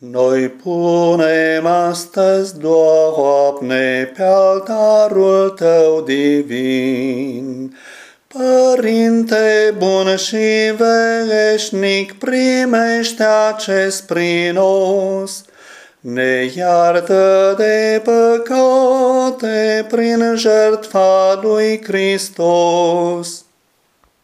Noi punem astăzi, Doamne, pe altarul Tău divin. Părinte bun și veșnic, primește acest prinos, ne iartă de păcate prin jertfa lui Hristos